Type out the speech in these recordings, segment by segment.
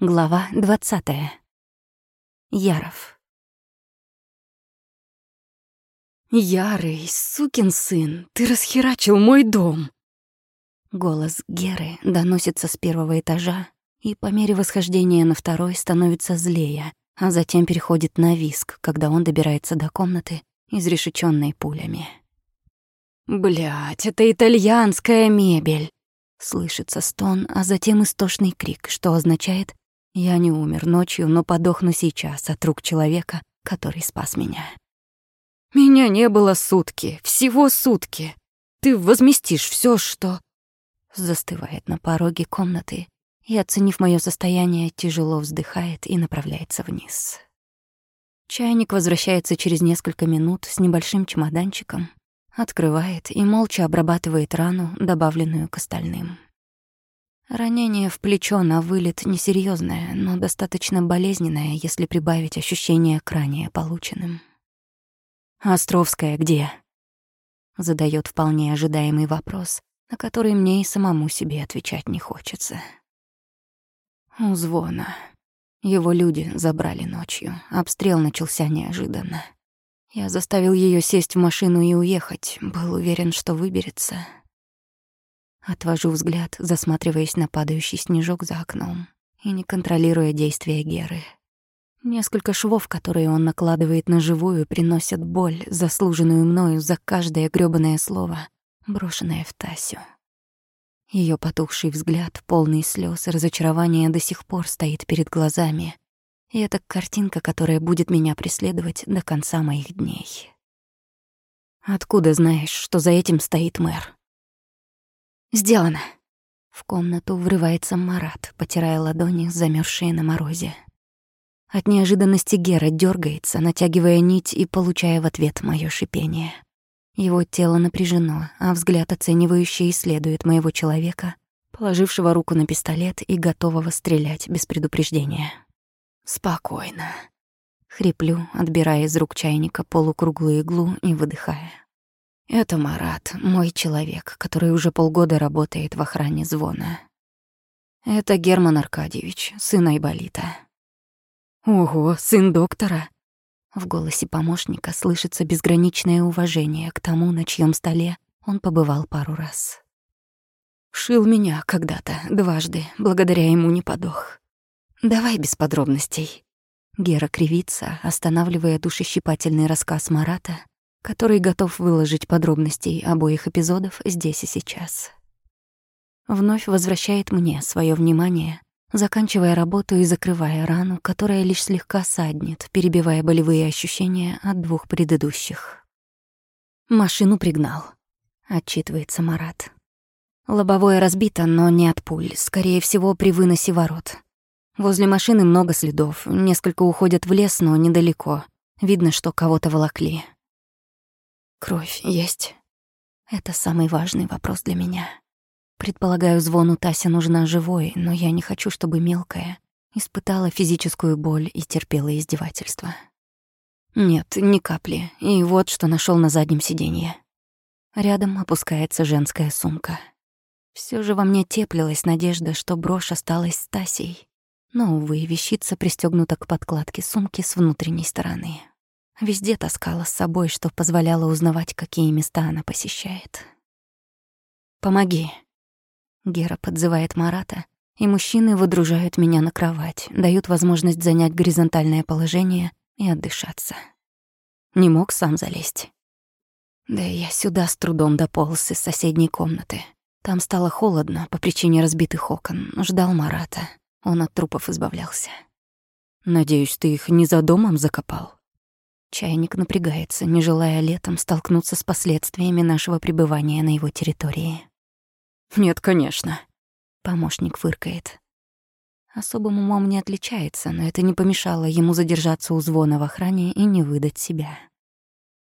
Глава двадцатая. Яров. «Ярый, сукин сын, ты расхерачил мой дом!» Голос Геры доносится с первого этажа, и по мере восхождения на второй становится злее, а затем переходит на виск, когда он добирается до комнаты, изрешечённой пулями. Блять, это итальянская мебель!» Слышится стон, а затем истошный крик, что означает «Я не умер ночью, но подохну сейчас от рук человека, который спас меня». Меня не было сутки, всего сутки. Ты возместишь все, что...» Застывает на пороге комнаты и, оценив мое состояние, тяжело вздыхает и направляется вниз. Чайник возвращается через несколько минут с небольшим чемоданчиком, открывает и молча обрабатывает рану, добавленную к остальным. Ранение в плечо на вылет несерьезное, но достаточно болезненное, если прибавить ощущение к ранее полученным. «Островская где?» Задает вполне ожидаемый вопрос, на который мне и самому себе отвечать не хочется. У звона. Его люди забрали ночью. Обстрел начался неожиданно. Я заставил ее сесть в машину и уехать. Был уверен, что выберется. Отвожу взгляд, засматриваясь на падающий снежок за окном и не контролируя действия Геры. Несколько швов, которые он накладывает на живую, приносят боль, заслуженную мною за каждое грёбаное слово, брошенное в Тасю. Ее потухший взгляд, полный слез и разочарования, до сих пор стоит перед глазами. И это картинка, которая будет меня преследовать до конца моих дней. Откуда знаешь, что за этим стоит мэр? Сделано. В комнату врывается Марат, потирая ладони, замерзшие на морозе. От неожиданности Гера дергается, натягивая нить и получая в ответ мое шипение. Его тело напряжено, а взгляд оценивающий исследует моего человека, положившего руку на пистолет и готового стрелять без предупреждения. «Спокойно», — хриплю, отбирая из рук чайника полукруглую иглу и выдыхая. «Это Марат, мой человек, который уже полгода работает в охране звона. Это Герман Аркадьевич, сын Айболита. «Ого, сын доктора!» В голосе помощника слышится безграничное уважение к тому, на чьем столе он побывал пару раз. Шил меня когда-то, дважды, благодаря ему не подох. Давай без подробностей. Гера кривится, останавливая душещипательный рассказ Марата, который готов выложить подробностей обоих эпизодов здесь и сейчас. Вновь возвращает мне свое внимание, заканчивая работу и закрывая рану, которая лишь слегка саднет, перебивая болевые ощущения от двух предыдущих. «Машину пригнал», — отчитывается Марат. Лобовое разбито, но не от пуль, скорее всего, при выносе ворот. Возле машины много следов, несколько уходят в лес, но недалеко. Видно, что кого-то волокли. Кровь есть? Это самый важный вопрос для меня. Предполагаю, звону Тася нужна живой, но я не хочу, чтобы мелкая испытала физическую боль и терпела издевательства. Нет, ни капли. И вот что нашел на заднем сиденье. Рядом опускается женская сумка. Все же во мне теплилась надежда, что брошь осталась с Тасей. Но, увы, вещица пристегнута к подкладке сумки с внутренней стороны. Везде таскала с собой, что позволяло узнавать, какие места она посещает. «Помоги», Гера подзывает Марата, и мужчины выдружают меня на кровать, дают возможность занять горизонтальное положение и отдышаться. Не мог сам залезть. Да и я сюда с трудом дополз из соседней комнаты. Там стало холодно по причине разбитых окон. Ждал Марата. Он от трупов избавлялся. «Надеюсь, ты их не за домом закопал?» Чайник напрягается, не желая летом столкнуться с последствиями нашего пребывания на его территории. «Нет, конечно», — помощник фыркает. Особым умом не отличается, но это не помешало ему задержаться у звона в охране и не выдать себя.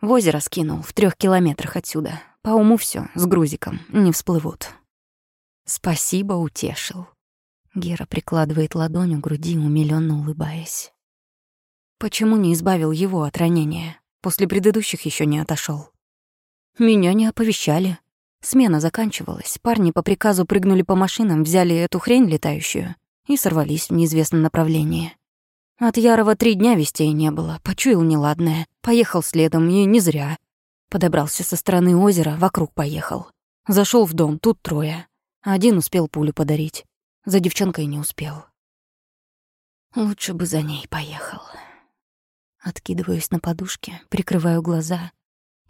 В озеро скинул, в трех километрах отсюда. По уму все, с грузиком, не всплывут. Спасибо, утешил. Гера прикладывает ладонь у груди, умилённо улыбаясь. Почему не избавил его от ранения? После предыдущих еще не отошел. Меня не оповещали, Смена заканчивалась, парни по приказу прыгнули по машинам, взяли эту хрень летающую и сорвались в неизвестном направлении. От Ярова три дня вестей не было, почуял неладное, поехал следом, и не зря. Подобрался со стороны озера, вокруг поехал. Зашел в дом, тут трое. Один успел пулю подарить, за девчонкой не успел. Лучше бы за ней поехал. Откидываюсь на подушке, прикрываю глаза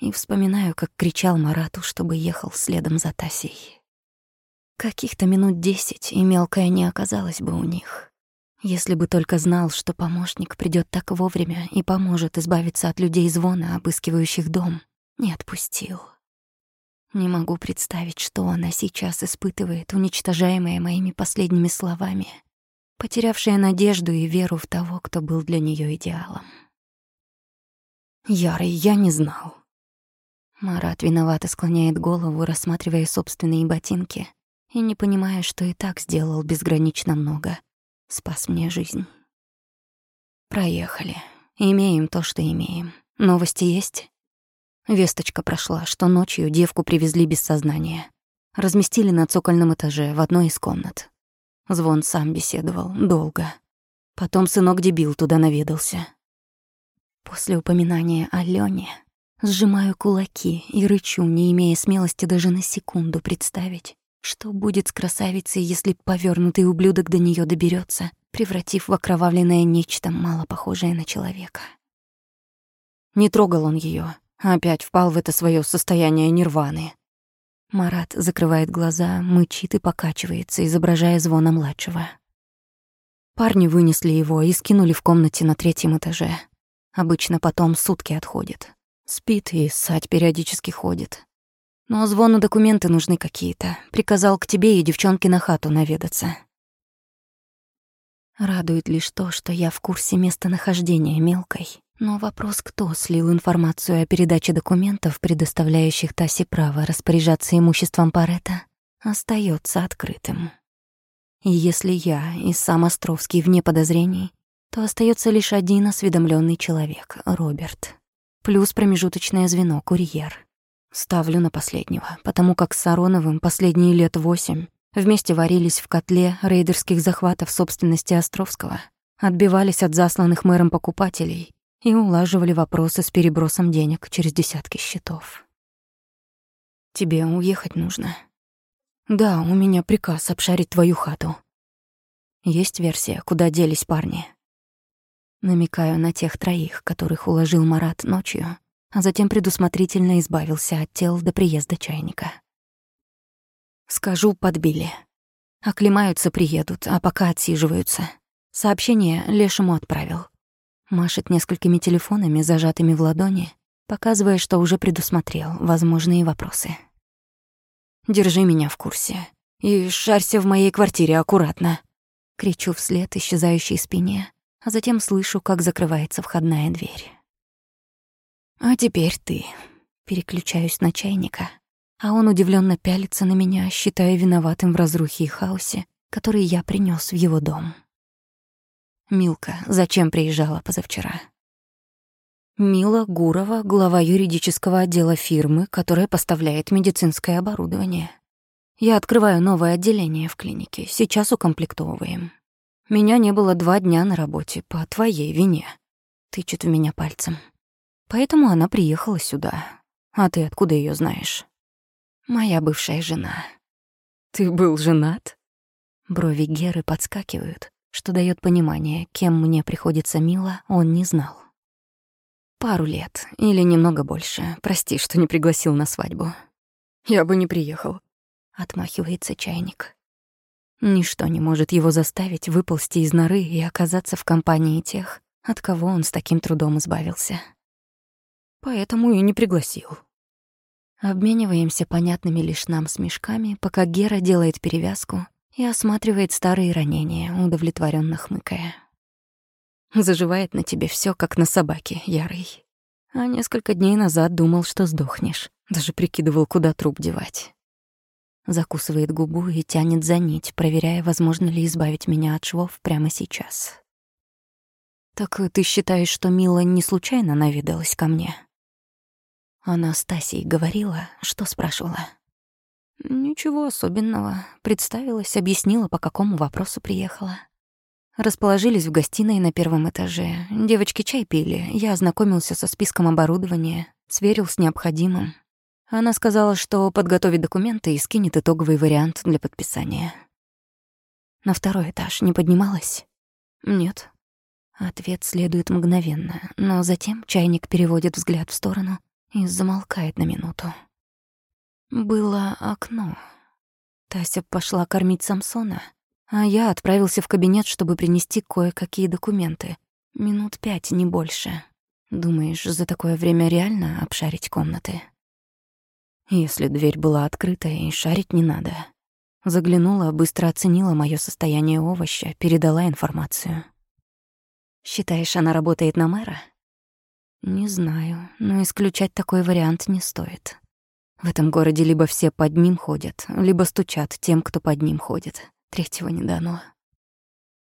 и вспоминаю, как кричал Марату, чтобы ехал следом за Тасей. Каких-то минут десять, и мелкая не оказалась бы у них. Если бы только знал, что помощник придёт так вовремя и поможет избавиться от людей звона, обыскивающих дом, не отпустил. Не могу представить, что она сейчас испытывает, уничтожаемая моими последними словами, потерявшая надежду и веру в того, кто был для неё идеалом. Ярый, я не знал. Марат виновато склоняет голову, рассматривая собственные ботинки и не понимая, что и так сделал безгранично много. Спас мне жизнь. Проехали. Имеем то, что имеем. Новости есть? Весточка прошла, что ночью девку привезли без сознания. Разместили на цокольном этаже в одной из комнат. Звон сам беседовал, долго. Потом сынок-дебил туда наведался. После упоминания о Лёне сжимаю кулаки и рычу, не имея смелости даже на секунду представить, что будет с красавицей, если повёрнутый ублюдок до неё доберётся, превратив в окровавленное нечто, мало похожее на человека. Не трогал он а опять впал в это своё состояние нирваны. Марат закрывает глаза, мычит и покачивается, изображая звона младшего. Парни вынесли его и скинули в комнате на третьем этаже. Обычно потом сутки отходит. Спит и ссать периодически ходит. Но звону документы нужны какие-то. Приказал к тебе и девчонке на хату наведаться. Радует лишь то, что я в курсе местонахождения мелкой. Но вопрос, кто слил информацию о передаче документов, предоставляющих Тасе право распоряжаться имуществом Парета, остается открытым. И если я и сам Островский вне подозрений, то остается лишь один осведомленный человек — Роберт. Плюс промежуточное звено — курьер. Ставлю на последнего, потому как с Ароновым последние лет восемь вместе варились в котле рейдерских захватов собственности Островского, отбивались от засланных мэром покупателей и улаживали вопросы с перебросом денег через десятки счетов. «Тебе уехать нужно?» «Да, у меня приказ обшарить твою хату». «Есть версия, куда делись парни?» Намекаю на тех троих, которых уложил Марат ночью, а затем предусмотрительно избавился от тел до приезда чайника. Скажу, подбили. Оклемаются, приедут, а пока отсиживаются. Сообщение Лешему отправил. Машет несколькими телефонами, зажатыми в ладони, показывая, что уже предусмотрел возможные вопросы. «Держи меня в курсе. И шарься в моей квартире аккуратно!» Кричу вслед исчезающей спине, а затем слышу, как закрывается входная дверь. «А теперь ты». Переключаюсь на чайника, а он удивленно пялится на меня, считая виноватым в разрухе и хаосе, который я принес в его дом. Милка зачем приезжала позавчера? Мила Гурова, глава юридического отдела фирмы, которая поставляет медицинское оборудование. Я открываю новое отделение в клинике, сейчас укомплектовываем. Меня не было два дня на работе по твоей вине. Тычет в меня пальцем. Поэтому она приехала сюда. А ты откуда ее знаешь? Моя бывшая жена. Ты был женат? Брови Геры подскакивают, что дает понимание, кем мне приходится мило, он не знал. Пару лет или немного больше. Прости, что не пригласил на свадьбу. Я бы не приехал. Отмахивается чайник. Ничто не может его заставить выползти из норы и оказаться в компании тех, от кого он с таким трудом избавился. Поэтому и не пригласил. Обмениваемся понятными лишь нам смешками, пока Гера делает перевязку и осматривает старые ранения, удовлетворенно хмыкая. Заживает на тебе все, как на собаке, Ярый. А несколько дней назад думал, что сдохнешь. Даже прикидывал, куда труп девать. Закусывает губу и тянет за нить, проверяя, возможно ли избавить меня от швов прямо сейчас. «Так ты считаешь, что Мила не случайно наведалась ко мне?» Она с Тасей говорила, что спрашивала. «Ничего особенного. Представилась, объяснила, по какому вопросу приехала. Расположились в гостиной на первом этаже. Девочки чай пили. Я ознакомился со списком оборудования, сверил с необходимым. Она сказала, что подготовит документы и скинет итоговый вариант для подписания. На второй этаж не поднималась? Нет. Ответ следует мгновенно, но затем чайник переводит взгляд в сторону и замолкает на минуту. Было окно. Тася пошла кормить Самсона, а я отправился в кабинет, чтобы принести кое-какие документы. Минут пять, не больше. Думаешь, за такое время реально обшарить комнаты? Если дверь была открыта, и шарить не надо. Заглянула, быстро оценила моё состояние овоща, передала информацию. Считаешь, она работает на мэра? Не знаю, но исключать такой вариант не стоит. В этом городе либо все под ним ходят, либо стучат тем, кто под ним ходит. Третьего не дано.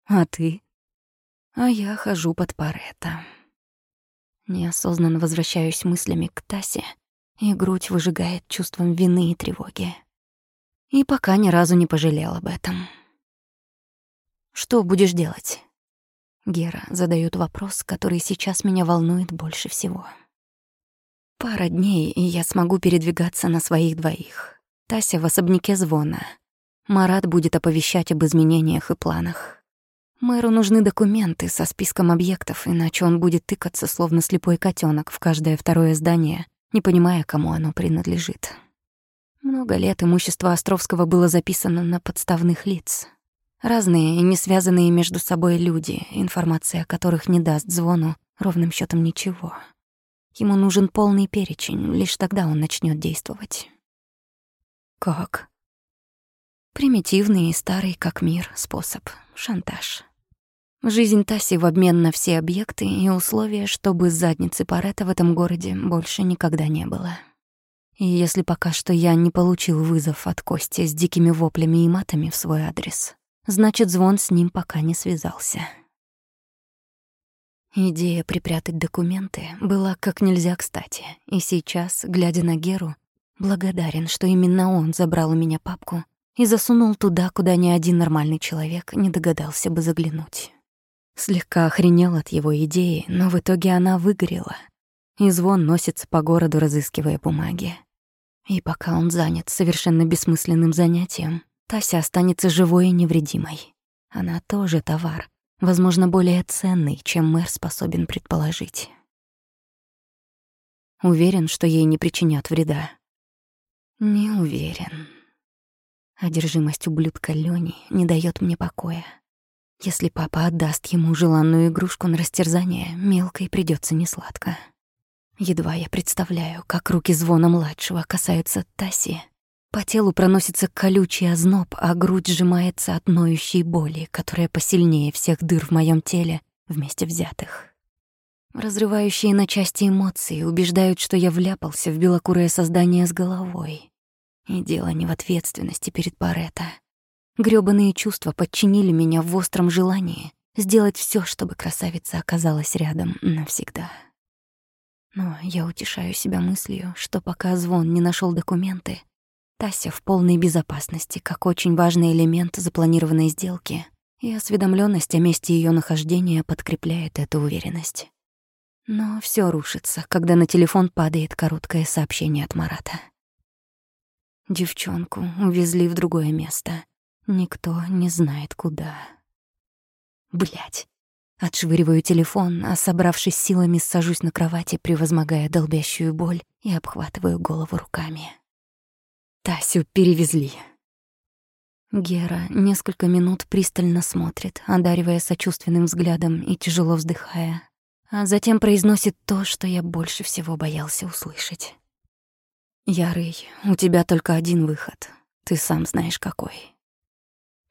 А ты? А я хожу под Паретта. Неосознанно возвращаюсь мыслями к Тасе, и грудь выжигает чувством вины и тревоги. И пока ни разу не пожалел об этом. «Что будешь делать?» Гера задает вопрос, который сейчас меня волнует больше всего. Пара дней, и я смогу передвигаться на своих двоих. Тася в особняке звона. Марат будет оповещать об изменениях и планах. Мэру нужны документы со списком объектов, иначе он будет тыкаться, словно слепой котенок, в каждое второе здание, не понимая, кому оно принадлежит. Много лет имущество Островского было записано на подставных лиц. Разные и не связанные между собой люди, информация о которых не даст звону ровным счетом ничего. Ему нужен полный перечень, лишь тогда он начнет действовать. Как? Примитивный и старый, как мир, способ — шантаж. Жизнь Таси в обмен на все объекты и условия, чтобы задницы Парета в этом городе больше никогда не было. И если пока что я не получил вызов от Кости с дикими воплями и матами в свой адрес, значит, звон с ним пока не связался. Идея припрятать документы была как нельзя кстати, и сейчас, глядя на Геру, благодарен, что именно он забрал у меня папку и засунул туда, куда ни один нормальный человек не догадался бы заглянуть. Слегка охренел от его идеи, но в итоге она выгорела, и звон носится по городу, разыскивая бумаги. И пока он занят совершенно бессмысленным занятием, Тася останется живой и невредимой. Она тоже товар, возможно, более ценный, чем мэр способен предположить. Уверен, что ей не причинят вреда. Не уверен. Одержимость ублюдка Лёни не даёт мне покоя. Если папа отдаст ему желанную игрушку на растерзание, мелкой придётся несладко. Едва я представляю, как руки звона младшего касаются Таси, по телу проносится колючий озноб, а грудь сжимается от ноющей боли, которая посильнее всех дыр в моем теле вместе взятых. Разрывающие на части эмоции убеждают, что я вляпался в белокурое создание с головой. И дело не в ответственности перед Паретто. Грёбаные чувства подчинили меня в остром желании сделать все, чтобы красавица оказалась рядом навсегда. Но я утешаю себя мыслью, что пока звон не нашел документы, Тася в полной безопасности, как очень важный элемент запланированной сделки, и осведомленность о месте ее нахождения подкрепляет эту уверенность. Но все рушится, когда на телефон падает короткое сообщение от Марата. Девчонку увезли в другое место. Никто не знает куда. Блять. Отшвыриваю телефон, а собравшись силами, сажусь на кровати, превозмогая долбящую боль и обхватываю голову руками. Тасю перевезли. Гера несколько минут пристально смотрит, одаривая сочувственным взглядом и тяжело вздыхая, а затем произносит то, что я больше всего боялся услышать. «Ярый, у тебя только один выход. Ты сам знаешь, какой».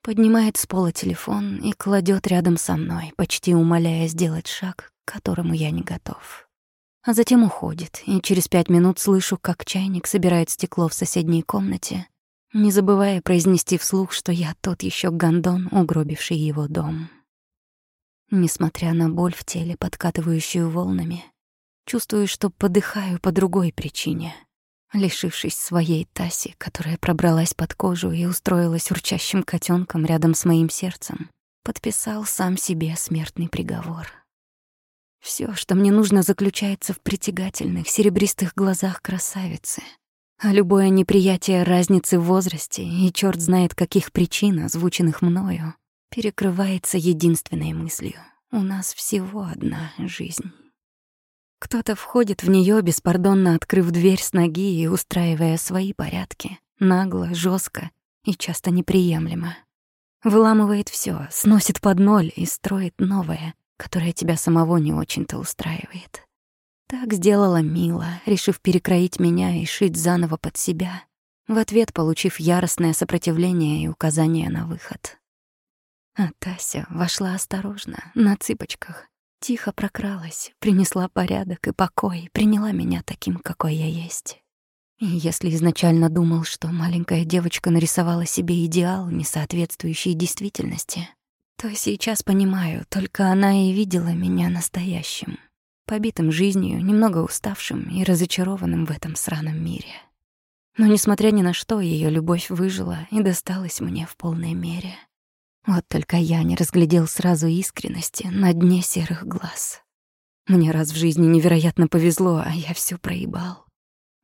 Поднимает с пола телефон и кладет рядом со мной, почти умоляя сделать шаг, к которому я не готов а затем уходит, и через пять минут слышу, как чайник собирает стекло в соседней комнате, не забывая произнести вслух, что я тот еще гондон, угробивший его дом. Несмотря на боль в теле, подкатывающую волнами, чувствую, что подыхаю по другой причине, лишившись своей Таси, которая пробралась под кожу и устроилась урчащим котенком рядом с моим сердцем. подписал сам себе смертный приговор. Все, что мне нужно, заключается в притягательных серебристых глазах красавицы. А любое неприятие разницы в возрасте и черт знает каких причин, озвученных мною, перекрывается единственной мыслью. У нас всего одна жизнь. Кто-то входит в нее беспардонно открыв дверь с ноги и устраивая свои порядки, нагло, жестко и часто неприемлемо. Выламывает все, сносит под ноль и строит новое, которое тебя самого не очень-то устраивает. Так сделала Мила, решив перекроить меня и шить заново под себя, в ответ получив яростное сопротивление и указание на выход. А Тася вошла осторожно, на цыпочках, Тихо прокралась, принесла порядок и покой, приняла меня таким, какой я есть. И если изначально думал, что маленькая девочка нарисовала себе идеал, не соответствующий действительности, то сейчас понимаю, только она и видела меня настоящим, побитым жизнью, немного уставшим и разочарованным в этом сраном мире. Но, несмотря ни на что, ее любовь выжила и досталась мне в полной мере — вот только я не разглядел сразу искренности на дне серых глаз. Мне раз в жизни невероятно повезло, а я все проебал.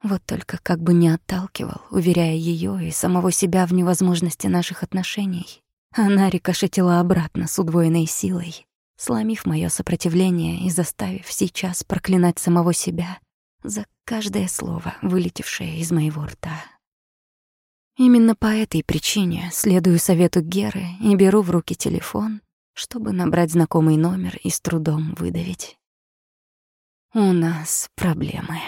Вот только как бы не отталкивал, уверяя ее и самого себя в невозможности наших отношений, она рикошетила обратно с удвоенной силой, сломив мое сопротивление и заставив сейчас проклинать самого себя за каждое слово, вылетевшее из моего рта. Именно по этой причине следую совету Геры и беру в руки телефон, чтобы набрать знакомый номер и с трудом выдавить. У нас проблемы.